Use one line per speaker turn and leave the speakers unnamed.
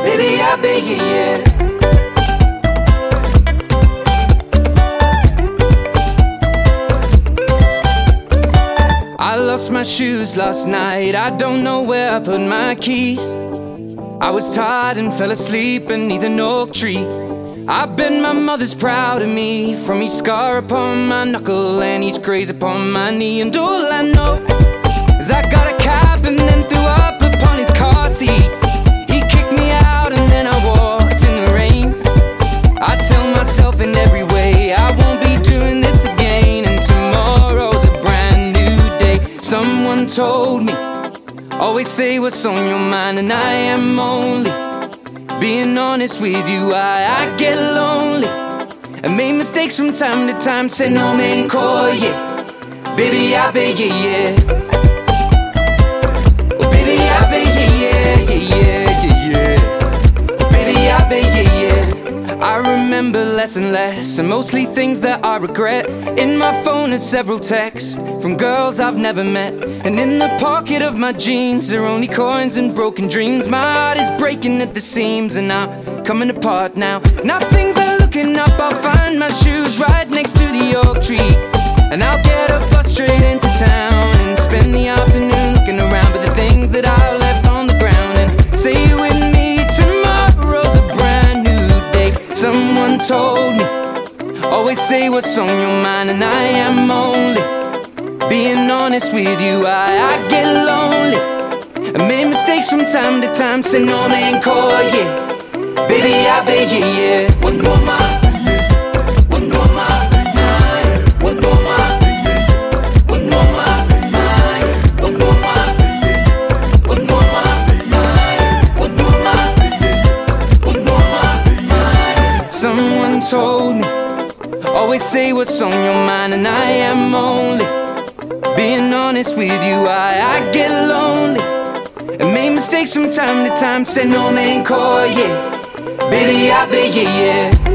I be, yeah, yeah. I lost my shoes last night. I don't know where I put my keys. I was tired and fell asleep beneath an oak tree. I bet my mother's proud of me from each scar upon my knuckle and each graze upon my knee. And all I know is I got a cab and then threw Someone told me, always say what's on your mind, and I am only being honest with you. I, I get lonely and make mistakes from time to time. Say no man call, yeah. Baby, I be, yeah, yeah. Remember less and less, and mostly things that I regret. In my phone are several texts from girls I've never met. And in the pocket of my jeans are only coins and broken dreams. My heart is breaking at the seams, and I'm coming apart now. Now things are looking up, I'll find my shoes right next to the oak tree. And I'll get always say what's on your mind, and I am only being honest with you. I, I get lonely. I made mistakes from time to time, say no man call, yeah. Baby, I beg you, yeah. One more my, told me, always say what's on your mind, and I am only being honest with you. I, I get lonely and make mistakes from time to time. Say no man call, yeah. Baby, I'll be, yeah, yeah.